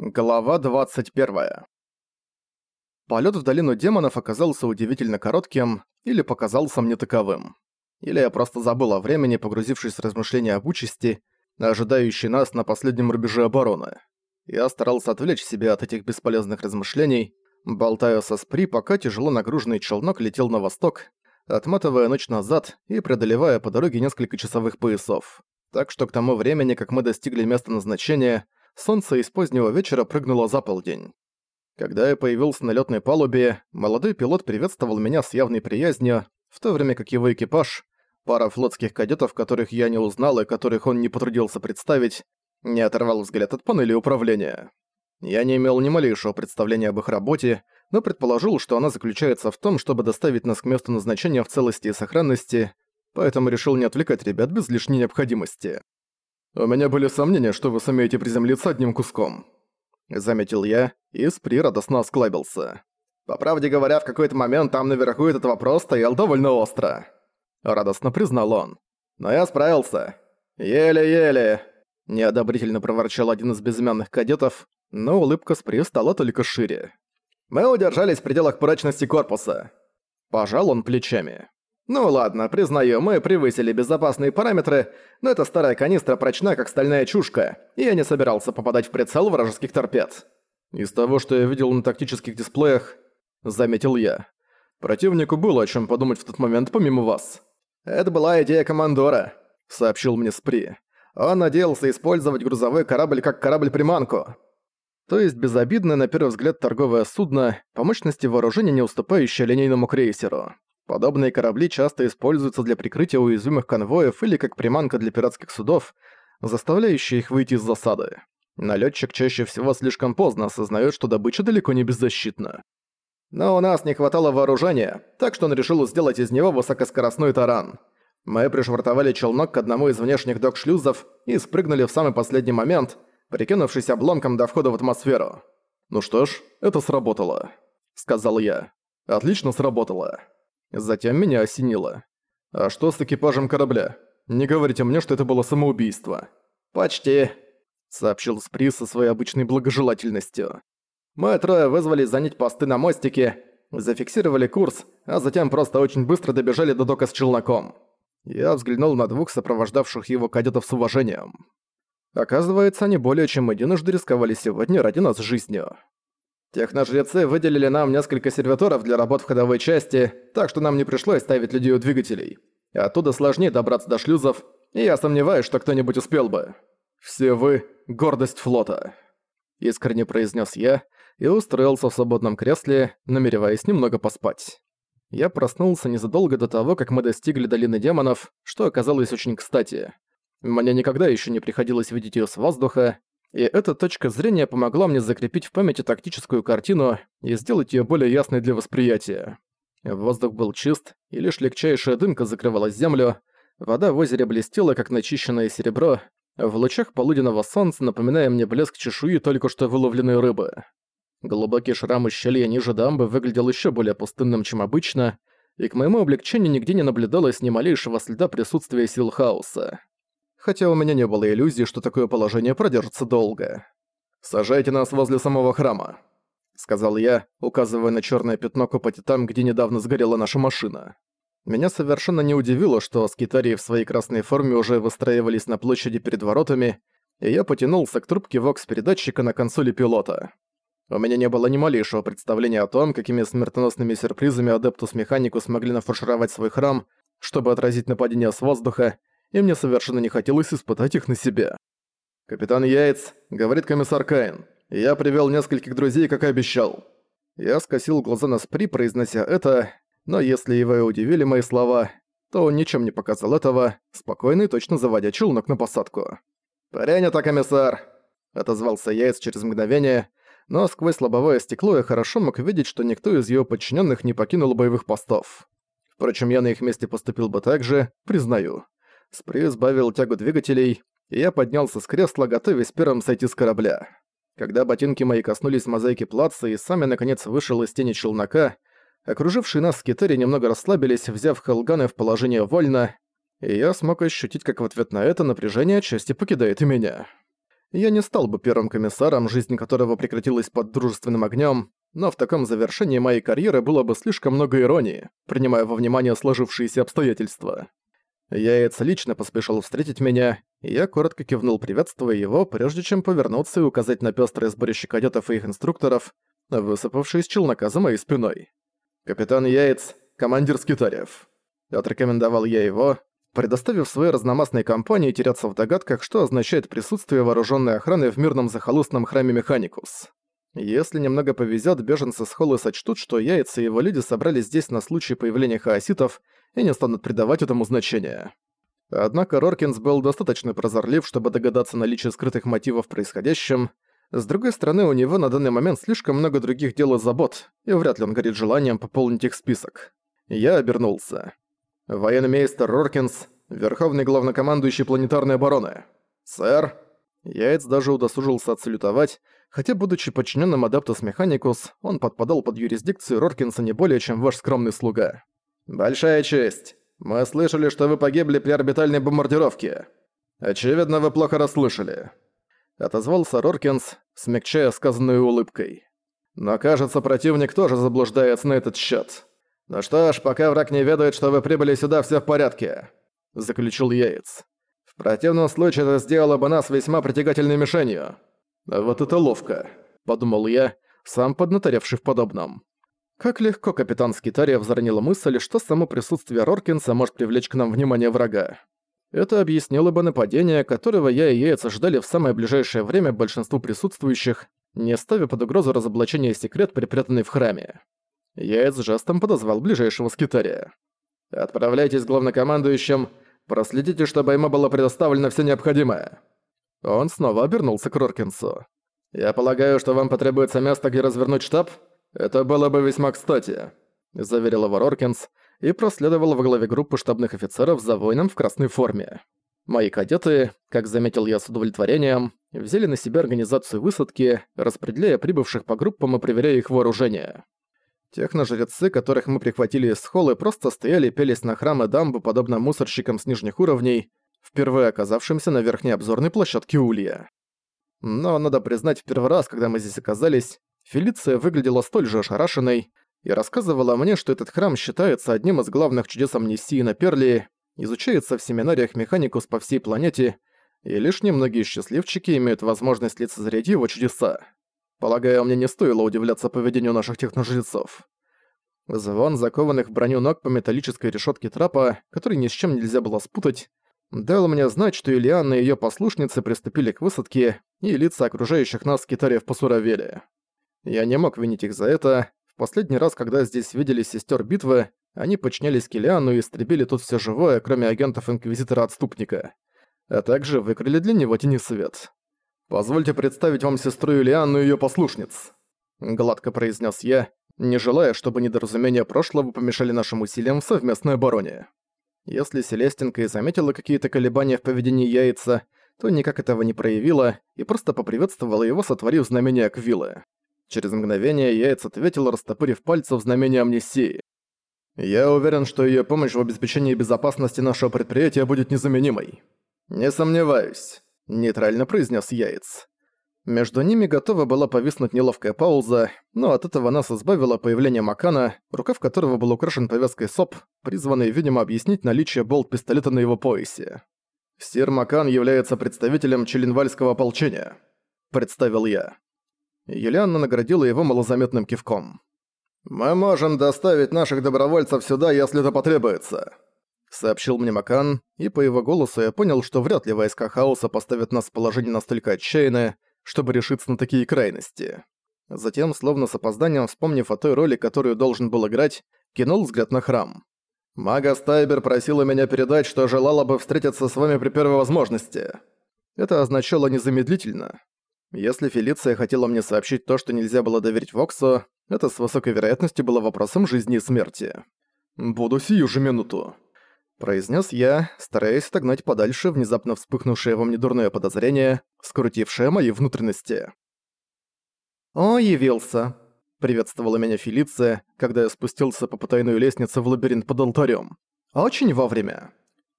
Глава 21. Полет в долину демонов оказался удивительно коротким, или показался мне таковым. Или я просто забыл о времени, погрузившись в размышления об участи, ожидающей нас на последнем рубеже обороны. Я старался отвлечь себя от этих бесполезных размышлений, болтая со спри, пока тяжело нагруженный челнок летел на восток, отматывая ночь назад и преодолевая по дороге несколько часовых поясов. Так что к тому времени, как мы достигли места назначения, солнце из позднего вечера прыгнуло за полдень. Когда я появился на лётной палубе, молодой пилот приветствовал меня с явной приязнью, в то время как его экипаж, пара флотских кадетов, которых я не узнал и которых он не потрудился представить, не оторвал взгляд от панели управления. Я не имел ни малейшего представления об их работе, но предположил, что она заключается в том, чтобы доставить нас к месту назначения в целости и сохранности, поэтому решил не отвлекать ребят без лишней необходимости. «У меня были сомнения, что вы сумеете приземлиться одним куском», — заметил я, и Спри радостно осклабился. «По правде говоря, в какой-то момент там наверху этот вопрос стоял довольно остро», — радостно признал он. «Но я справился. Еле-еле», — неодобрительно проворчал один из безымянных кадетов, но улыбка Спри стала только шире. «Мы удержались в пределах прочности корпуса». Пожал он плечами. Ну ладно, признаю, мы превысили безопасные параметры, но эта старая канистра прочна, как стальная чушка, и я не собирался попадать в прицел вражеских торпед. Из того, что я видел на тактических дисплеях, заметил я. Противнику было о чем подумать в тот момент помимо вас. Это была идея командора, сообщил мне Спри. Он надеялся использовать грузовой корабль как корабль-приманку. То есть безобидное на первый взгляд торговое судно, по мощности вооружения не уступающее линейному крейсеру. Подобные корабли часто используются для прикрытия уязвимых конвоев или как приманка для пиратских судов, заставляющая их выйти из засады. Налетчик чаще всего слишком поздно осознает, что добыча далеко не беззащитна. Но у нас не хватало вооружения, так что он решил сделать из него высокоскоростной таран. Мы пришвартовали челнок к одному из внешних док-шлюзов и спрыгнули в самый последний момент, прикинувшись обломком до входа в атмосферу. «Ну что ж, это сработало», — сказал я. «Отлично сработало». Затем меня осенило. «А что с экипажем корабля? Не говорите мне, что это было самоубийство». «Почти», — сообщил Спри со своей обычной благожелательностью. «Мы трое вызвались занять посты на мостике, зафиксировали курс, а затем просто очень быстро добежали до дока с челноком». Я взглянул на двух сопровождавших его кадетов с уважением. Оказывается, они более чем единожды рисковали сегодня ради нас жизнью. Техножрецы выделили нам несколько сервиторов для работ в ходовой части, так что нам не пришлось ставить людей у двигателей. Оттуда сложнее добраться до шлюзов, и я сомневаюсь, что кто-нибудь успел бы. Все вы — гордость флота. Искренне произнес я и устроился в свободном кресле, намереваясь немного поспать. Я проснулся незадолго до того, как мы достигли долины демонов, что оказалось очень кстати. Мне никогда еще не приходилось видеть ее с воздуха, и эта точка зрения помогла мне закрепить в памяти тактическую картину и сделать её более ясной для восприятия. Воздух был чист, и лишь легчайшая дымка закрывала землю, вода в озере блестела, как начищенное серебро, в лучах полуденного солнца напоминая мне блеск чешуи только что выловленной рыбы. Глубокий шрам ущелья ниже дамбы выглядел ещё более пустынным, чем обычно, и к моему облегчению нигде не наблюдалось ни малейшего следа присутствия сил хаоса хотя у меня не было иллюзий, что такое положение продержится долго. «Сажайте нас возле самого храма», — сказал я, указывая на черное пятно копоти там, где недавно сгорела наша машина. Меня совершенно не удивило, что скитарии в своей красной форме уже выстраивались на площади перед воротами, и я потянулся к трубке вокс-передатчика на консоли пилота. У меня не было ни малейшего представления о том, какими смертоносными сюрпризами Адептус Механику смогли нафаршировать свой храм, чтобы отразить нападение с воздуха, и мне совершенно не хотелось испытать их на себя. «Капитан Яйц», — говорит комиссар Каин, — «я привёл нескольких друзей, как и обещал». Я скосил глаза на Спри, произнося это, но если его и удивили мои слова, то он ничем не показал этого, спокойно и точно заводя челнок на посадку. «Принято, комиссар!» — отозвался Яйц через мгновение, но сквозь лобовое стекло я хорошо мог видеть, что никто из его подчиненных не покинул боевых постов. Впрочем, я на их месте поступил бы так же, признаю. Спри сбавил тягу двигателей, и я поднялся с кресла, готовясь первым сойти с корабля. Когда ботинки мои коснулись мозаики плаца и сами наконец вышел из тени челнока, окружившие нас скитари немного расслабились, взяв хелганы в положение вольно, и я смог ощутить, как в ответ на это напряжение отчасти покидает и меня. Я не стал бы первым комиссаром, жизнь которого прекратилась под дружественным огнем, но в таком завершении моей карьеры было бы слишком много иронии, принимая во внимание сложившиеся обстоятельства. Яец лично поспешил встретить меня, и я коротко кивнул, приветствуя его, прежде чем повернуться и указать на пёстрое сборище кадетов и их инструкторов, высыпавшие из челнока за моей спиной. «Капитан Яец, командир Скитариев». Отрекомендовал я его, предоставив своей разномастной компании теряться в догадках, что означает присутствие вооруженной охраны в мирном захолустном храме Механикус. Если немного повезет, беженцы с Холлы сочтут, что Яйца и его люди собрались здесь на случай появления хаоситов и не станут придавать этому значения. Однако Роркинс был достаточно прозорлив, чтобы догадаться наличие скрытых мотивов в происходящем. С другой стороны, у него на данный момент слишком много других дел и забот, и вряд ли он горит желанием пополнить их список. Я обернулся. Военный мейстер Роркинс, верховный главнокомандующий планетарной обороны. «Сэр!» Яйц даже удосужился отсалютовать, хотя, будучи подчиненным Адаптус Механикус, он подпадал под юрисдикцию Роркинса не более, чем ваш скромный слуга. «Большая честь. Мы слышали, что вы погибли при орбитальной бомбардировке. Очевидно, вы плохо расслышали». Отозвался Роркинс, смягчая сказанную улыбкой. «Но кажется, противник тоже заблуждается на этот счет. Ну что ж, пока враг не ведает, что вы прибыли сюда, все в порядке», — заключил Яйц. «В противном случае это сделало бы нас весьма притягательной мишенью». «Вот это ловко», — подумал я, сам поднаторевший в подобном. Как легко капитан Скитария взорнила мысль, что само присутствие Роркинса может привлечь к нам внимание врага. Это объяснило бы нападение, которого я и Яйц ожидали в самое ближайшее время большинству присутствующих, не ставя под угрозу разоблачения секрет, припрятанный в храме. Яйц жестом подозвал ближайшего Скитария. «Отправляйтесь с главнокомандующим, проследите, чтобы ему было предоставлено все необходимое». Он снова обернулся к Роркинсу. «Я полагаю, что вам потребуется место, где развернуть штаб?» «Это было бы весьма кстати», — заверил его Роркинс и проследовал во главе группы штабных офицеров за воином в красной форме. Мои кадеты, как заметил я с удовлетворением, взяли на себя организацию высадки, распределяя прибывших по группам и проверяя их вооружение. Техножрецы, которых мы прихватили из холлы, просто стояли и пелись на храмы дамбы, подобно мусорщикам с нижних уровней, впервые оказавшимся на верхней обзорной площадке Улья. Но, надо признать, в первый раз, когда мы здесь оказались, Фелиция выглядела столь же ошарашенной и рассказывала мне, что этот храм считается одним из главных чудес амнистии на Перлии, изучается в семинариях механикус по всей планете, и лишь немногие счастливчики имеют возможность лицезреть его чудеса. Полагаю, мне не стоило удивляться поведению наших техножрецов. Звон закованных в броню ног по металлической решетке трапа, который ни с чем нельзя было спутать, дал мне знать, что Ильяна и ее послушницы приступили к высадке, и лица окружающих нас китариев посуровели. Я не мог винить их за это. В последний раз, когда здесь видели сестер битвы, они подчинялись Килиану и истребили тут все живое, кроме агентов Инквизитора-отступника. А также выкрыли для него тени свет. «Позвольте представить вам сестру Юлианну и её послушниц», — гладко произнес я, не желая, чтобы недоразумения прошлого помешали нашим усилиям в совместной обороне. Если Селестинка и заметила какие-то колебания в поведении яйца, то никак этого не проявила и просто поприветствовала его, сотворив знамение Аквилы. Через мгновение Яйц ответил, растопырив пальцы в знамение амнистии. «Я уверен, что её помощь в обеспечении безопасности нашего предприятия будет незаменимой». «Не сомневаюсь», — нейтрально произнес Яйц. Между ними готова была повиснуть неловкая пауза, но от этого нас избавило появление Макана, рукав которого был украшен повязкой СОП, призванной, видимо, объяснить наличие болт-пистолета на его поясе. «Сир Макан является представителем Челенвальского ополчения», — представил я. Юлианна наградила его малозаметным кивком. «Мы можем доставить наших добровольцев сюда, если это потребуется», — сообщил мне Макан, и по его голосу я понял, что вряд ли войска Хаоса поставят нас в положение настолько отчаянное, чтобы решиться на такие крайности. Затем, словно с опозданием вспомнив о той роли, которую должен был играть, кинул взгляд на храм. «Мага Стайбер просила меня передать, что желала бы встретиться с вами при первой возможности». Это означало незамедлительно, если Фелиция хотела мне сообщить то, что нельзя было доверить Воксу, это с высокой вероятностью было вопросом жизни и смерти. «Буду сию же минуту», — произнес я, стараясь отогнать подальше внезапно вспыхнувшее во мне дурное подозрение, скрутившее мои внутренности. «О, явился», — приветствовала меня Фелиция, когда я спустился по потайной лестнице в лабиринт под алтарем. «Очень вовремя».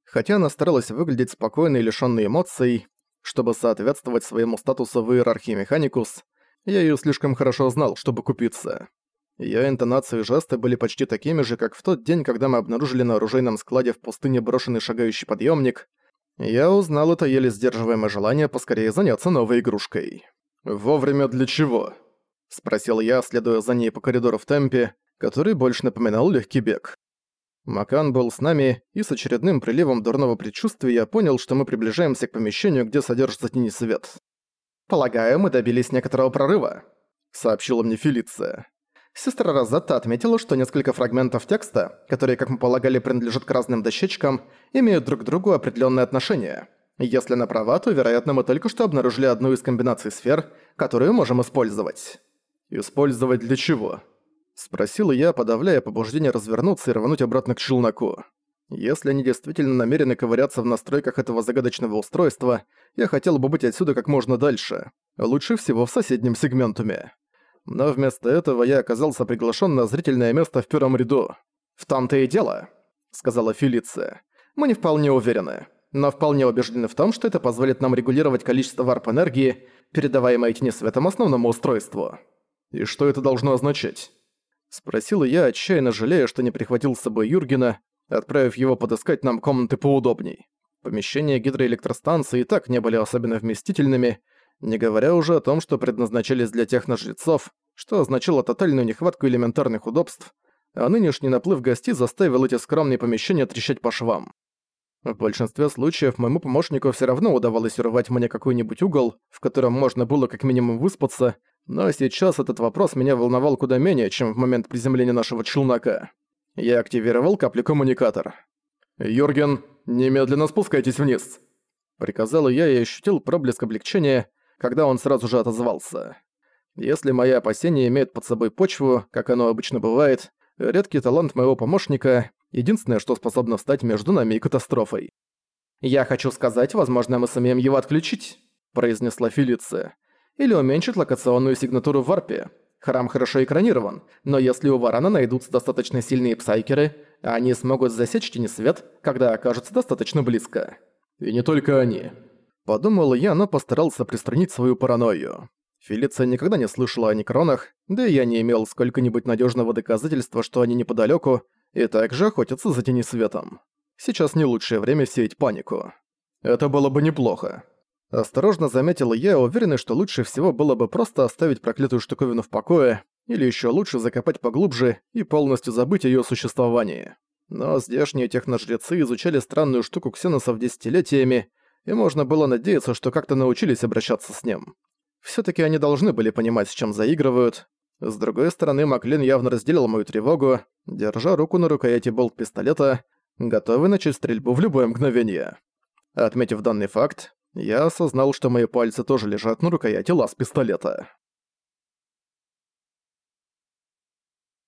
Хотя она старалась выглядеть спокойной и лишённой эмоций, чтобы соответствовать своему статусу в иерархии Механикус. Я её слишком хорошо знал, чтобы купиться. Её интонации и жесты были почти такими же, как в тот день, когда мы обнаружили на оружейном складе в пустыне брошенный шагающий подъёмник. Я узнал это еле сдерживаемое желание поскорее заняться новой игрушкой. «Вовремя для чего?» — спросил я, следуя за ней по коридору в темпе, который больше напоминал легкий бег. Макан был с нами, и с очередным приливом дурного предчувствия я понял, что мы приближаемся к помещению, где содержится тени свет. «Полагаю, мы добились некоторого прорыва», — сообщила мне Фелиция. Сестра Розетта отметила, что несколько фрагментов текста, которые, как мы полагали, принадлежат к разным дощечкам, имеют друг к другу определенное отношение. Если она права, то, вероятно, мы только что обнаружили одну из комбинаций сфер, которую можем использовать. «Использовать для чего?» Спросил я, подавляя побуждение развернуться и рвануть обратно к челноку. Если они действительно намерены ковыряться в настройках этого загадочного устройства, я хотел бы быть отсюда как можно дальше. Лучше всего в соседнем сегментуме. Но вместо этого я оказался приглашен на зрительное место в первом ряду. «В том-то и дело», — сказала Фелиция. «Мы не вполне уверены, но вполне убеждены в том, что это позволит нам регулировать количество варп-энергии, передаваемой тени светом основному устройству». «И что это должно означать?» Спросила я, отчаянно жалея, что не прихватил с собой Юргена, отправив его подыскать нам комнаты поудобней. Помещения гидроэлектростанции и так не были особенно вместительными, не говоря уже о том, что предназначались для техножрецов, что означало тотальную нехватку элементарных удобств, а нынешний наплыв гостей заставил эти скромные помещения трещать по швам. В большинстве случаев моему помощнику все равно удавалось урвать мне какой-нибудь угол, в котором можно было как минимум выспаться, но сейчас этот вопрос меня волновал куда менее, чем в момент приземления нашего челнока. Я активировал капли-коммуникатор. «Юрген, немедленно спускайтесь вниз!» Приказал я и ощутил проблеск облегчения, когда он сразу же отозвался. Если мои опасения имеют под собой почву, как оно обычно бывает, редкий талант моего помощника — единственное, что способно встать между нами и катастрофой. «Я хочу сказать, возможно, мы сумеем его отключить», — произнесла Фелиция или уменьшить локационную сигнатуру в варпе. Храм хорошо экранирован, но если у Варана найдутся достаточно сильные псайкеры, они смогут засечь тенесвет, когда окажутся достаточно близко. И не только они. Подумал я, но постарался пристранить свою паранойю. Фелиция никогда не слышала о некронах, да и я не имел сколько-нибудь надежного доказательства, что они неподалеку, и также охотятся за тенесветом. Сейчас не лучшее время сеять панику. Это было бы неплохо. Осторожно заметил я, уверенный, что лучше всего было бы просто оставить проклятую штуковину в покое, или еще лучше закопать поглубже и полностью забыть о её существовании. Но здешние техножрецы изучали странную штуку ксеносов десятилетиями, и можно было надеяться, что как-то научились обращаться с ним. Всё-таки они должны были понимать, с чем заигрывают. С другой стороны, Маклин явно разделил мою тревогу, держа руку на рукояти болт-пистолета, готовый начать стрельбу в любое мгновение. Отметив данный факт, я осознал, что мои пальцы тоже лежат на рукояти лаз пистолета.